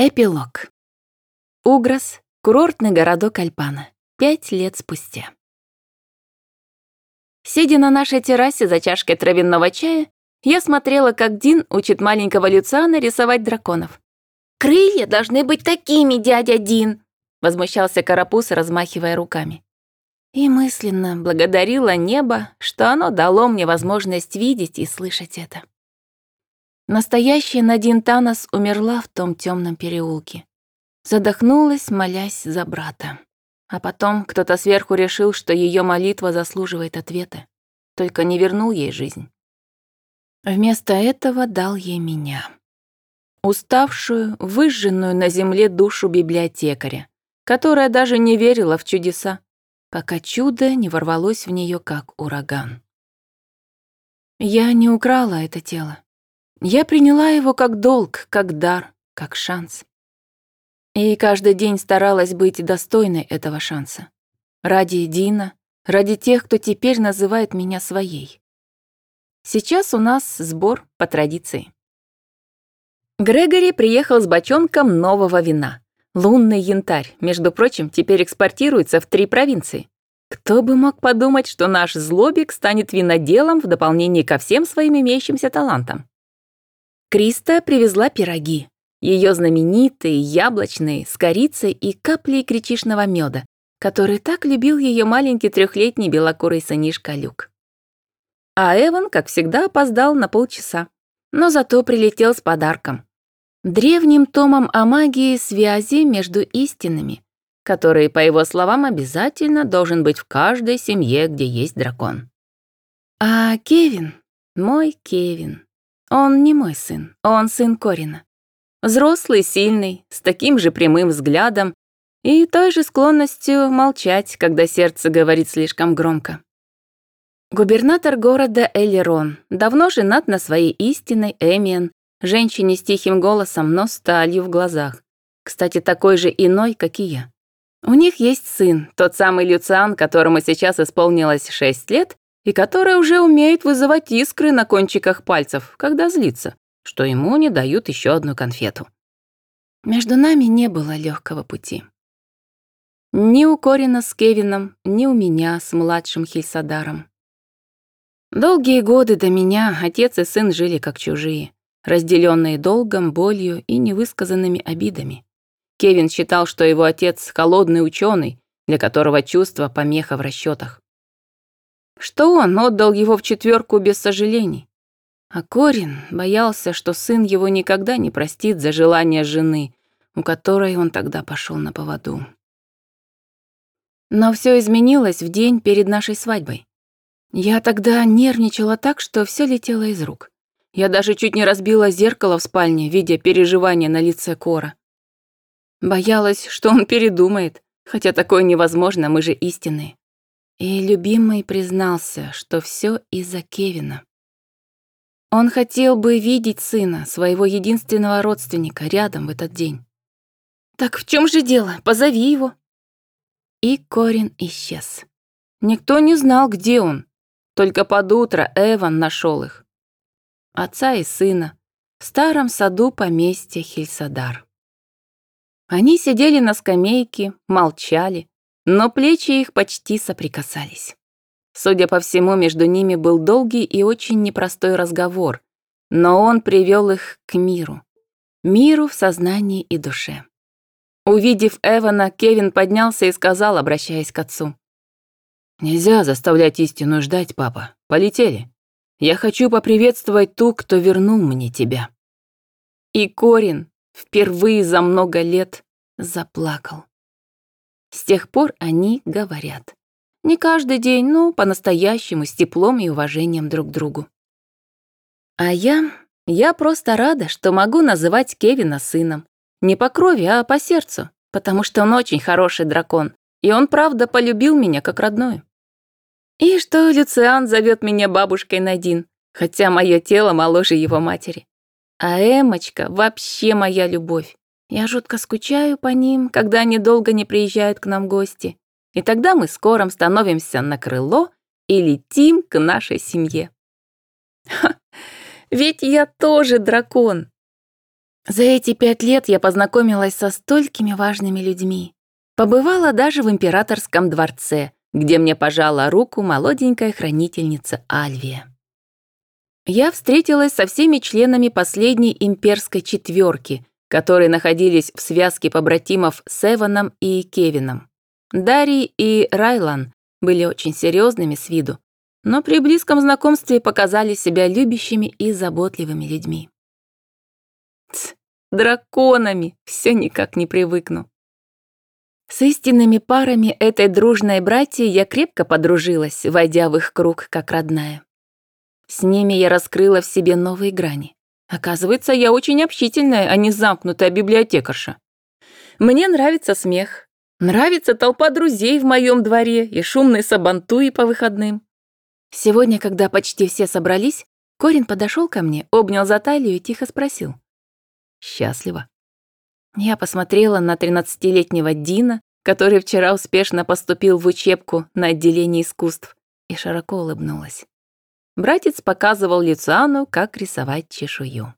Эпилог. Угрос, курортный городок Альпана. Пять лет спустя. Сидя на нашей террасе за чашкой травяного чая, я смотрела, как Дин учит маленького Люциана рисовать драконов. «Крылья должны быть такими, дядя Дин!» — возмущался Карапуз, размахивая руками. И мысленно благодарила небо, что оно дало мне возможность видеть и слышать это. Настоящая Надин Танос умерла в том темном переулке. Задохнулась, молясь за брата. А потом кто-то сверху решил, что ее молитва заслуживает ответа, только не вернул ей жизнь. Вместо этого дал ей меня. Уставшую, выжженную на земле душу библиотекаря, которая даже не верила в чудеса, пока чудо не ворвалось в нее как ураган. Я не украла это тело. Я приняла его как долг, как дар, как шанс. И каждый день старалась быть достойной этого шанса. Ради Дина, ради тех, кто теперь называет меня своей. Сейчас у нас сбор по традиции. Грегори приехал с бочонком нового вина. Лунный янтарь, между прочим, теперь экспортируется в три провинции. Кто бы мог подумать, что наш злобик станет виноделом в дополнение ко всем своим имеющимся талантам. Криста привезла пироги. Ее знаменитые, яблочные, с корицей и каплей кричишного меда, который так любил ее маленький трехлетний белокурый сынишка Люк. А Эван, как всегда, опоздал на полчаса, но зато прилетел с подарком. Древним томом о магии связи между истинами, который, по его словам, обязательно должен быть в каждой семье, где есть дракон. А Кевин, мой Кевин, он не мой сын, он сын Корина. Взрослый, сильный, с таким же прямым взглядом и той же склонностью молчать, когда сердце говорит слишком громко. Губернатор города Элерон давно женат на своей истинной Эмиен, женщине с тихим голосом, но сталью в глазах. Кстати, такой же иной, как и я. У них есть сын, тот самый Люциан, которому сейчас исполнилось 6 лет, и которая уже умеет вызывать искры на кончиках пальцев, когда злится, что ему не дают еще одну конфету. Между нами не было легкого пути. Ни у Корина с Кевином, ни у меня с младшим Хильсадаром. Долгие годы до меня отец и сын жили как чужие, разделенные долгом, болью и невысказанными обидами. Кевин считал, что его отец — холодный ученый, для которого чувство — помеха в расчетах что он отдал его в четверку без сожалений. А Корин боялся, что сын его никогда не простит за желание жены, у которой он тогда пошел на поводу. Но все изменилось в день перед нашей свадьбой. Я тогда нервничала так, что все летело из рук. Я даже чуть не разбила зеркало в спальне, видя переживания на лице Кора. Боялась, что он передумает, хотя такое невозможно, мы же истинные. И любимый признался, что все из-за Кевина. Он хотел бы видеть сына, своего единственного родственника, рядом в этот день. «Так в чем же дело? Позови его!» И Корин исчез. Никто не знал, где он. Только под утро Эван нашел их. Отца и сына в старом саду поместья Хильсадар. Они сидели на скамейке, молчали, но плечи их почти соприкасались. Судя по всему, между ними был долгий и очень непростой разговор, но он привел их к миру. Миру в сознании и душе. Увидев Эвана, Кевин поднялся и сказал, обращаясь к отцу. «Нельзя заставлять истину ждать, папа. Полетели. Я хочу поприветствовать ту, кто вернул мне тебя». И Корин впервые за много лет заплакал. С тех пор они говорят. Не каждый день, но по-настоящему, с теплом и уважением друг к другу. А я... Я просто рада, что могу называть Кевина сыном. Не по крови, а по сердцу, потому что он очень хороший дракон, и он правда полюбил меня как родную. И что Люциан зовет меня бабушкой Надин, хотя мое тело моложе его матери. А Эмочка вообще моя любовь. Я жутко скучаю по ним, когда они долго не приезжают к нам гости. И тогда мы скором становимся на крыло и летим к нашей семье. Ха, ведь я тоже дракон. За эти пять лет я познакомилась со столькими важными людьми. Побывала даже в императорском дворце, где мне пожала руку молоденькая хранительница Альвия. Я встретилась со всеми членами последней имперской четверки, которые находились в связке побратимов с Эваном и Кевином. Дарий и Райлан были очень серьезными с виду, но при близком знакомстве показали себя любящими и заботливыми людьми. Тс, драконами, все никак не привыкну. С истинными парами этой дружной братьи я крепко подружилась, войдя в их круг как родная. С ними я раскрыла в себе новые грани. Оказывается, я очень общительная, а не замкнутая библиотекарша. Мне нравится смех. Нравится толпа друзей в моем дворе и шумные сабантуи по выходным. Сегодня, когда почти все собрались, Корин подошел ко мне, обнял за талию и тихо спросил. «Счастлива?» Я посмотрела на 13-летнего Дина, который вчера успешно поступил в учебку на отделение искусств, и широко улыбнулась. Братец показывал Люциану, как рисовать чешую.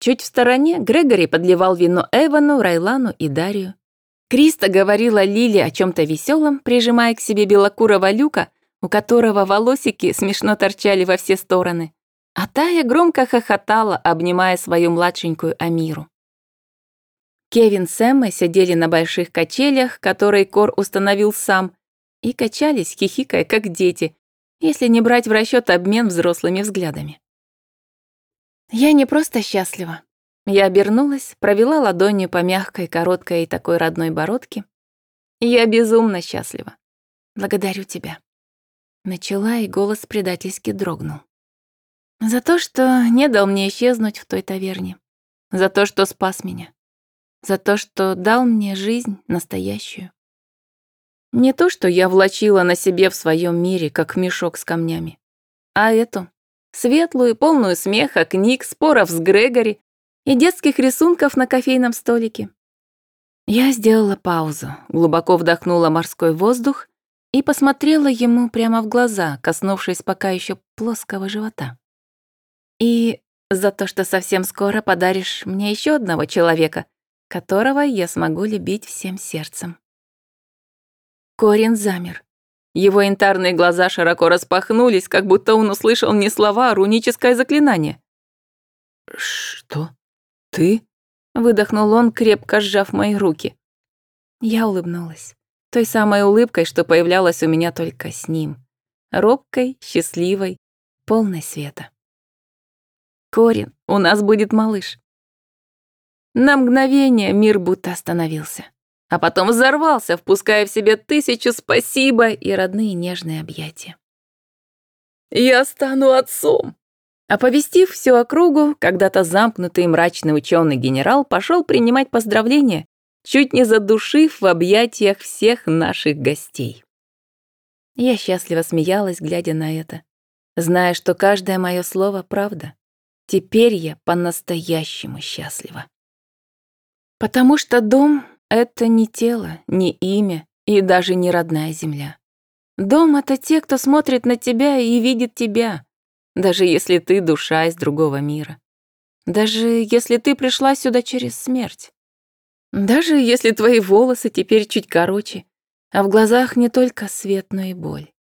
Чуть в стороне Грегори подливал вино Эвану, Райлану и Дарью. Криста говорила Лиле о чем то веселом, прижимая к себе белокурого люка, у которого волосики смешно торчали во все стороны. А Тая громко хохотала, обнимая свою младшенькую Амиру. Кевин с Эммой сидели на больших качелях, которые Кор установил сам, и качались, хихикая, как дети, если не брать в расчет обмен взрослыми взглядами. Я не просто счастлива. Я обернулась, провела ладонью по мягкой, короткой и такой родной бородке. Я безумно счастлива. Благодарю тебя. Начала, и голос предательски дрогнул. За то, что не дал мне исчезнуть в той таверне. За то, что спас меня. За то, что дал мне жизнь настоящую. Не то, что я влачила на себе в своем мире, как мешок с камнями, а эту, светлую, полную смеха, книг, споров с Грегори и детских рисунков на кофейном столике. Я сделала паузу, глубоко вдохнула морской воздух и посмотрела ему прямо в глаза, коснувшись пока еще плоского живота. И за то, что совсем скоро подаришь мне еще одного человека, которого я смогу любить всем сердцем. Корин замер. Его янтарные глаза широко распахнулись, как будто он услышал не слова, а руническое заклинание. «Что? Ты?» — выдохнул он, крепко сжав мои руки. Я улыбнулась той самой улыбкой, что появлялась у меня только с ним. Робкой, счастливой, полной света. «Корин, у нас будет малыш». На мгновение мир будто остановился, а потом взорвался, впуская в себе тысячу спасибо и родные нежные объятия. «Я стану отцом!» Оповестив всю округу, когда-то замкнутый и мрачный ученый генерал пошел принимать поздравления чуть не задушив в объятиях всех наших гостей. Я счастливо смеялась, глядя на это, зная, что каждое мое слово — правда. Теперь я по-настоящему счастлива. Потому что дом — это не тело, не имя и даже не родная земля. Дом — это те, кто смотрит на тебя и видит тебя, даже если ты душа из другого мира. Даже если ты пришла сюда через смерть. Даже если твои волосы теперь чуть короче, а в глазах не только свет, но и боль.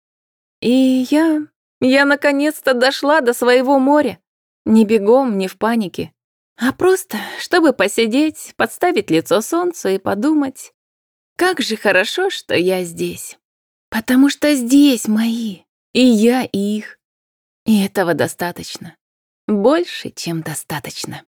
И я... я наконец-то дошла до своего моря. Не бегом, не в панике, а просто, чтобы посидеть, подставить лицо солнцу и подумать, как же хорошо, что я здесь. Потому что здесь мои, и я их. И этого достаточно. Больше, чем достаточно.